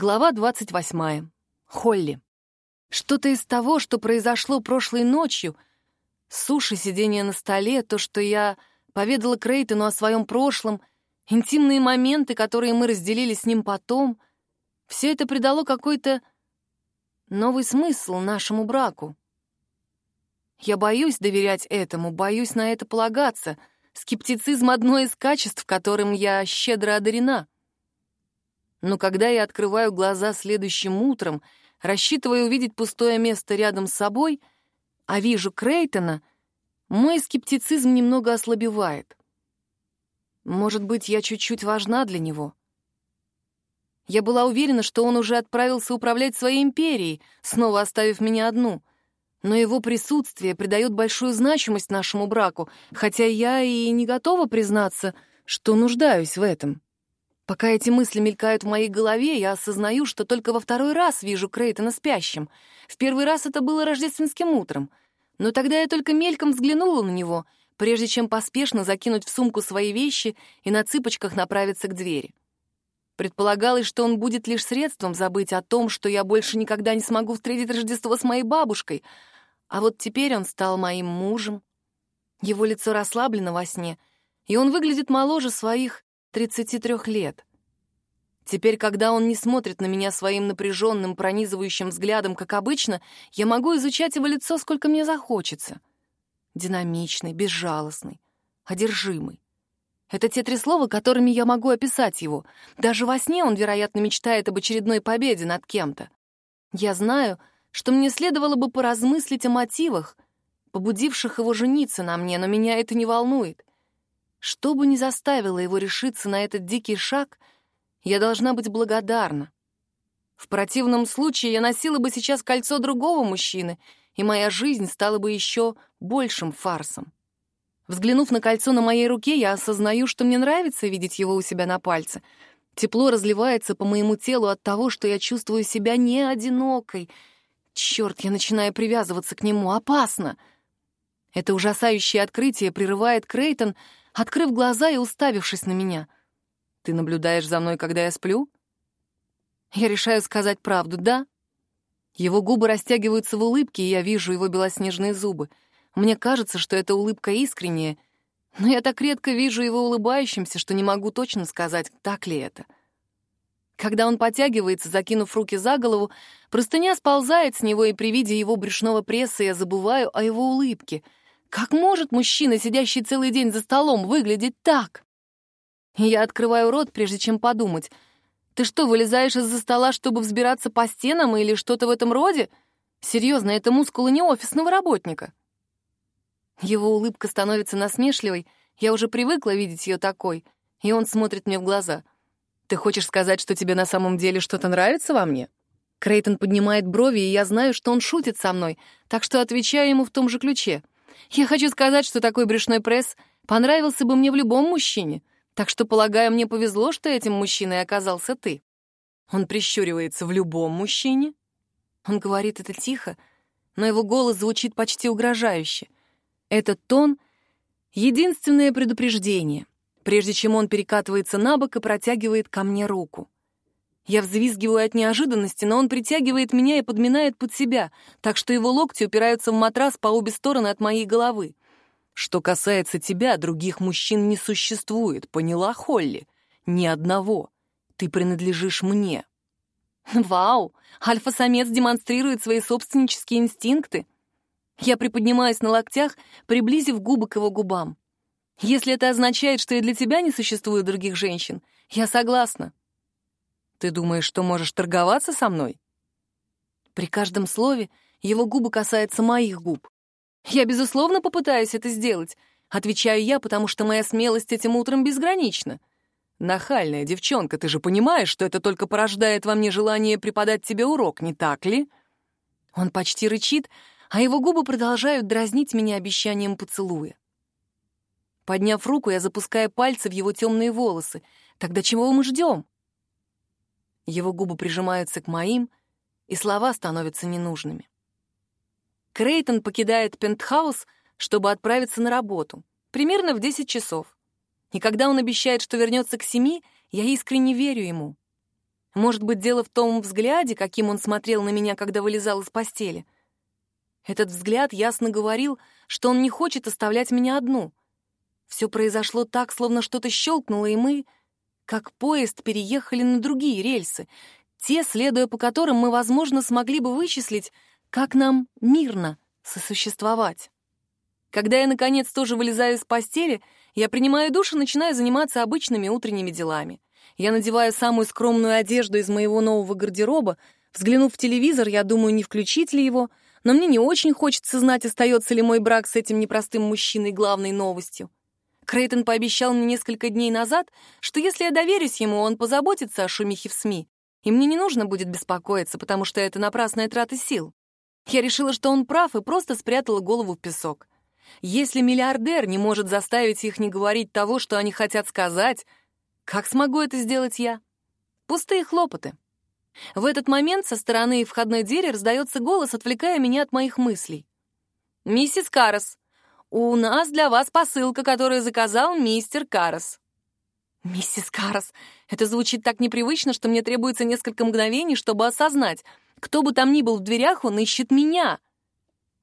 Глава 28. Холли. Что-то из того, что произошло прошлой ночью, суши, сидение на столе, то, что я поведала Крейтону о своем прошлом, интимные моменты, которые мы разделили с ним потом, все это придало какой-то новый смысл нашему браку. Я боюсь доверять этому, боюсь на это полагаться. Скептицизм — одно из качеств, которым я щедро одарена — но когда я открываю глаза следующим утром, рассчитывая увидеть пустое место рядом с собой, а вижу Крейтона, мой скептицизм немного ослабевает. Может быть, я чуть-чуть важна для него. Я была уверена, что он уже отправился управлять своей империей, снова оставив меня одну. Но его присутствие придает большую значимость нашему браку, хотя я и не готова признаться, что нуждаюсь в этом. Пока эти мысли мелькают в моей голове, я осознаю, что только во второй раз вижу Крейтона спящим. В первый раз это было рождественским утром. Но тогда я только мельком взглянула на него, прежде чем поспешно закинуть в сумку свои вещи и на цыпочках направиться к двери. Предполагалось, что он будет лишь средством забыть о том, что я больше никогда не смогу встретить Рождество с моей бабушкой. А вот теперь он стал моим мужем. Его лицо расслаблено во сне, и он выглядит моложе своих 33 лет. Теперь, когда он не смотрит на меня своим напряженным, пронизывающим взглядом, как обычно, я могу изучать его лицо, сколько мне захочется. Динамичный, безжалостный, одержимый. Это те три слова, которыми я могу описать его. Даже во сне он, вероятно, мечтает об очередной победе над кем-то. Я знаю, что мне следовало бы поразмыслить о мотивах, побудивших его жениться на мне, но меня это не волнует. Что бы ни заставило его решиться на этот дикий шаг, я должна быть благодарна. В противном случае я носила бы сейчас кольцо другого мужчины, и моя жизнь стала бы еще большим фарсом. Взглянув на кольцо на моей руке, я осознаю, что мне нравится видеть его у себя на пальце. Тепло разливается по моему телу от того, что я чувствую себя не одинокой. Черт, я начинаю привязываться к нему. Опасно! Это ужасающее открытие прерывает Крейтон, открыв глаза и уставившись на меня. «Ты наблюдаешь за мной, когда я сплю?» Я решаю сказать правду, да? Его губы растягиваются в улыбке, и я вижу его белоснежные зубы. Мне кажется, что эта улыбка искренняя, но я так редко вижу его улыбающимся, что не могу точно сказать, так ли это. Когда он потягивается, закинув руки за голову, простыня сползает с него, и при виде его брюшного пресса я забываю о его улыбке — как может мужчина, сидящий целый день за столом, выглядеть так? Я открываю рот, прежде чем подумать. Ты что, вылезаешь из-за стола, чтобы взбираться по стенам или что-то в этом роде? Серьезно, это мускулы не офисного работника. Его улыбка становится насмешливой, я уже привыкла видеть ее такой, и он смотрит мне в глаза. «Ты хочешь сказать, что тебе на самом деле что-то нравится во мне?» Крейтон поднимает брови, и я знаю, что он шутит со мной, так что отвечаю ему в том же ключе — я хочу сказать, что такой брюшной пресс понравился бы мне в любом мужчине, так что, полагаю, мне повезло, что этим мужчиной оказался ты. Он прищуривается в любом мужчине. Он говорит это тихо, но его голос звучит почти угрожающе. Этот тон — единственное предупреждение, прежде чем он перекатывается на бок и протягивает ко мне руку. Я взвизгиваю от неожиданности, но он притягивает меня и подминает под себя, так что его локти упираются в матрас по обе стороны от моей головы. Что касается тебя, других мужчин не существует, поняла, Холли? Ни одного. Ты принадлежишь мне. Вау! Альфа-самец демонстрирует свои собственнические инстинкты. Я приподнимаюсь на локтях, приблизив губы к его губам. Если это означает, что и для тебя не существует других женщин, я согласна. Ты думаешь, что можешь торговаться со мной? При каждом слове его губы касаются моих губ. Я, безусловно, попытаюсь это сделать, отвечаю я, потому что моя смелость этим утром безгранична. Нахальная девчонка, ты же понимаешь, что это только порождает во мне желание преподать тебе урок, не так ли? Он почти рычит, а его губы продолжают дразнить меня обещанием поцелуя. Подняв руку, я запускаю пальцы в его темные волосы. Тогда чего мы ждем? Его губы прижимаются к моим, и слова становятся ненужными. Крейтон покидает пентхаус, чтобы отправиться на работу, примерно в 10 часов. И когда он обещает, что вернется к семи, я искренне верю ему. Может быть, дело в том взгляде, каким он смотрел на меня, когда вылезал из постели. Этот взгляд ясно говорил, что он не хочет оставлять меня одну. Все произошло так, словно что-то щелкнуло, и мы, как поезд, переехали на другие рельсы, те, следуя по которым мы, возможно, смогли бы вычислить, как нам мирно сосуществовать. Когда я, наконец, тоже вылезаю из постели, я принимаю душ и начинаю заниматься обычными утренними делами. Я надеваю самую скромную одежду из моего нового гардероба. Взглянув в телевизор, я думаю, не включить ли его, но мне не очень хочется знать, остается ли мой брак с этим непростым мужчиной главной новостью. Крейтон пообещал мне несколько дней назад, что если я доверюсь ему, он позаботится о шумихе в СМИ, и мне не нужно будет беспокоиться, потому что это напрасная трата сил. Я решила, что он прав, и просто спрятала голову в песок. Если миллиардер не может заставить их не говорить того, что они хотят сказать, как смогу это сделать я? Пустые хлопоты. В этот момент со стороны входной двери раздается голос, отвлекая меня от моих мыслей. «Миссис Карас, у нас для вас посылка, которую заказал мистер Карас». «Миссис Карас, это звучит так непривычно, что мне требуется несколько мгновений, чтобы осознать. Кто бы там ни был в дверях, он ищет меня».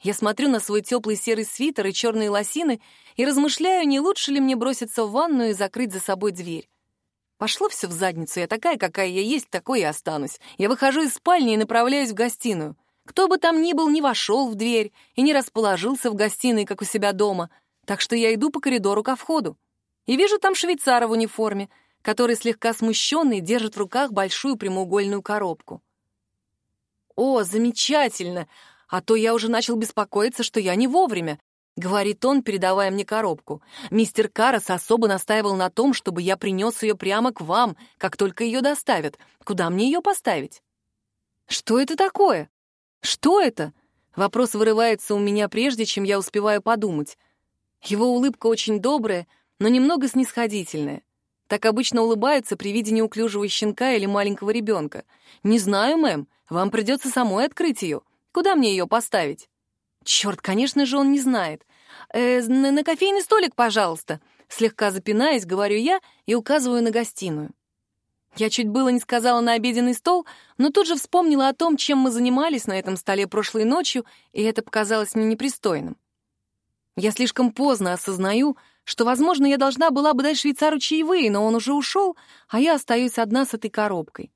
Я смотрю на свой теплый серый свитер и черные лосины и размышляю, не лучше ли мне броситься в ванную и закрыть за собой дверь. Пошло все в задницу, я такая, какая я есть, такой и останусь. Я выхожу из спальни и направляюсь в гостиную. Кто бы там ни был, не вошел в дверь и не расположился в гостиной, как у себя дома, так что я иду по коридору ко входу. И вижу там швейцара в униформе, который слегка смущенный держит в руках большую прямоугольную коробку. «О, замечательно! а то я уже начал беспокоиться, что я не вовремя», — говорит он, передавая мне коробку. «Мистер Карас особо настаивал на том, чтобы я принес ее прямо к вам, как только ее доставят. Куда мне ее поставить?» «Что это такое? Что это?» Вопрос вырывается у меня прежде, чем я успеваю подумать. Его улыбка очень добрая, но немного снисходительная. Так обычно улыбаются при виде неуклюжего щенка или маленького ребенка. «Не знаю, мэм, вам придется самой открыть ее. Куда мне ее поставить? Черт, конечно же, он не знает. Э, на, на кофейный столик, пожалуйста. Слегка запинаясь, говорю я и указываю на гостиную. Я чуть было не сказала на обеденный стол, но тут же вспомнила о том, чем мы занимались на этом столе прошлой ночью, и это показалось мне непристойным. Я слишком поздно осознаю, что, возможно, я должна была бы дать швейцару чаевые, но он уже ушел, а я остаюсь одна с этой коробкой.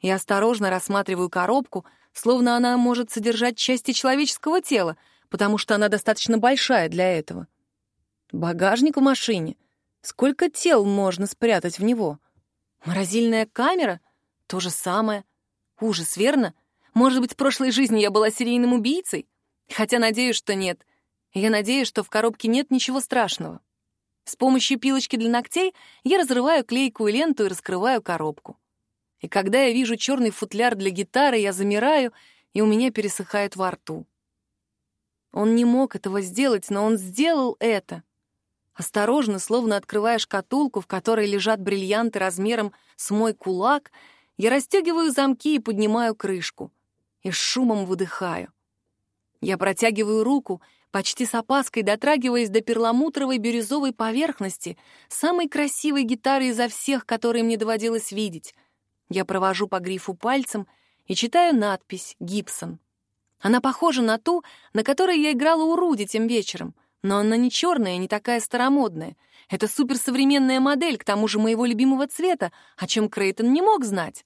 Я осторожно рассматриваю коробку, словно она может содержать части человеческого тела, потому что она достаточно большая для этого. Багажник в машине. Сколько тел можно спрятать в него? Морозильная камера? То же самое. Ужас, верно? Может быть, в прошлой жизни я была серийным убийцей? Хотя надеюсь, что нет. Я надеюсь, что в коробке нет ничего страшного. С помощью пилочки для ногтей я разрываю клейкую ленту и раскрываю коробку. И когда я вижу черный футляр для гитары, я замираю, и у меня пересыхает во рту. Он не мог этого сделать, но он сделал это. Осторожно, словно открывая шкатулку, в которой лежат бриллианты размером с мой кулак, я расстегиваю замки и поднимаю крышку. И с шумом выдыхаю. Я протягиваю руку, почти с опаской дотрагиваясь до перламутровой бирюзовой поверхности, самой красивой гитары изо всех, которые мне доводилось видеть. Я провожу по грифу пальцем и читаю надпись «Гибсон». Она похожа на ту, на которой я играла у Руди тем вечером, но она не черная, не такая старомодная. Это суперсовременная модель, к тому же моего любимого цвета, о чем Крейтон не мог знать.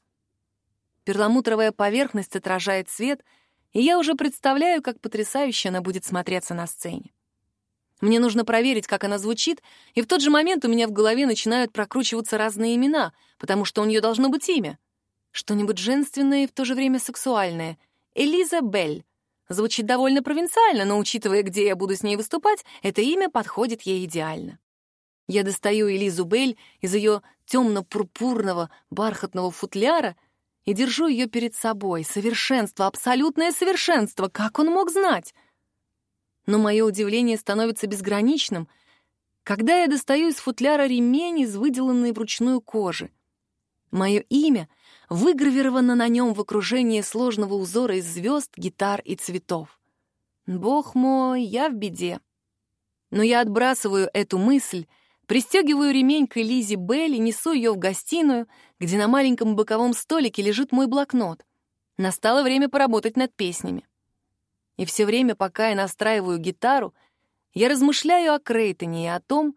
Перламутровая поверхность отражает свет, и я уже представляю, как потрясающе она будет смотреться на сцене. Мне нужно проверить, как она звучит, и в тот же момент у меня в голове начинают прокручиваться разные имена, потому что у нее должно быть имя. Что-нибудь женственное и в то же время сексуальное. Элиза Белль. Звучит довольно провинциально, но учитывая, где я буду с ней выступать, это имя подходит ей идеально. Я достаю Элизу Белль из ее темно-пурпурного бархатного футляра и держу ее перед собой. Совершенство, абсолютное совершенство. Как он мог знать? но мое удивление становится безграничным, когда я достаю из футляра ремень из выделанной вручную кожи. Мое имя выгравировано на нем в окружении сложного узора из звезд, гитар и цветов. Бог мой, я в беде. Но я отбрасываю эту мысль, Пристегиваю ремень к Элизе Белли, несу ее в гостиную, где на маленьком боковом столике лежит мой блокнот. Настало время поработать над песнями. И все время, пока я настраиваю гитару, я размышляю о Крейтоне и о том,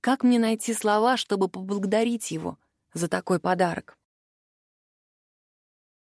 как мне найти слова, чтобы поблагодарить его за такой подарок.